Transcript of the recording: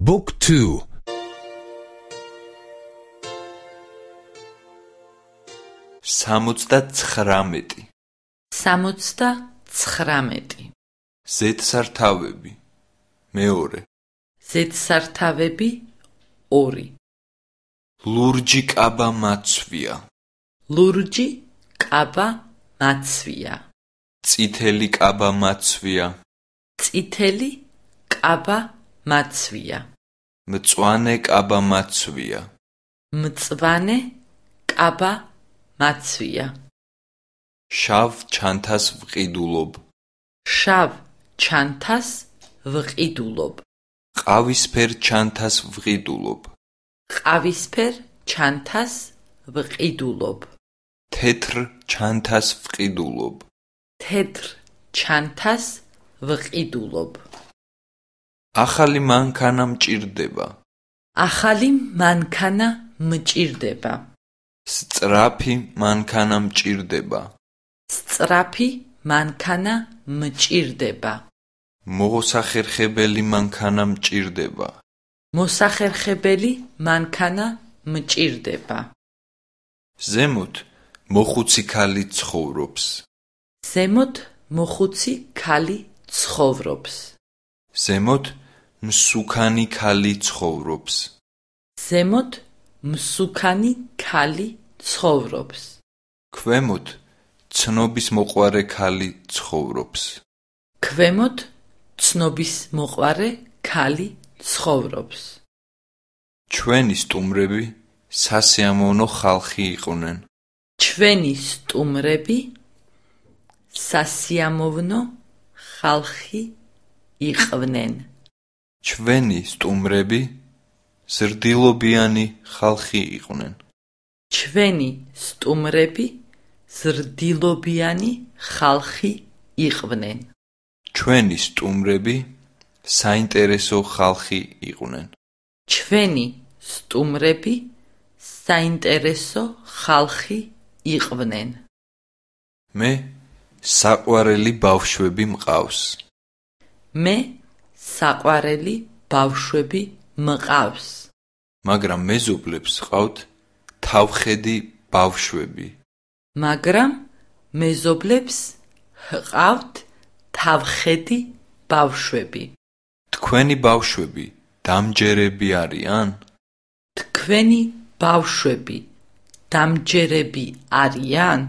Book 2 69 69 ზედსართავები. მეორე. ზედსართავები. 2 ლურჯი კაბა მაცვია ლურჯი კაბა მაცვია წითელი კაბა მაცვია წითელი კაბა მაცვია. მწვანე კაბა მაცვია. მწვანე კაბა მაცვია. შავ ჩანთას ვყიდულობ. შავ ჩანთას ვყიდულობ. ყავისფერ ჩანთას ვყიდულობ. ყავისფერ ჩანთას ვყიდულობ. თეთრ ჩანთას ვყიდულობ. თეთრ ჩანთას ვყიდულობ ახალი მანქანა მჭირდება. ახალი მანქანა მჭირდება. სწრაფი მანქანა მჭირდება. სწრაფი მანქანა მჭირდება. მოსახერხებელი მანქანა მჭირდება. მოსახერხებელი მანქანა მჭირდება. ზემოთ მოხუცი ქალი ცხოვრობს. ზემოთ მოხუცი ქალი ცხოვრობს ზემოთ მსუქანი ქალი ცხოვრობს. ზემოთ მსუქანი ქალი ცხოვრობს. ქვემოთ ცნობის მოყვარე ქალი ცხოვრობს. ქვემოთ ცნობის მოყვარე ქალი ცხოვრობს. ჩვენი სტუმრები სასიამოვნო ხალხი იყვნენ. ჩვენი სტუმრები სასიამოვნო ხალხი იყვნენ. ჩვენი სტუმრები ზრდილობიანი ხალხი იყვნენ. ჩვენი სტუმრები ზრდილობიანი ხალხი იყვნენ. ჩვენი სტუმრები საინტერესო ხალხი იყვნენ. ჩვენი სტუმრები საინტერესო ხალხი იყვნენ. მე საყვარელი ბავშვები მყავს მე საყვარელი ბავშვები მყავს. მაგრამ მეზობლებს ყავთ თავხედი ბავშვები. მაგრამ მეზობლებს ჰყავთ თავხედი ბავშვები. თქვენი ბავშვები დამჯერები არიან? თქვენი ბავშვები დამჯერები არიან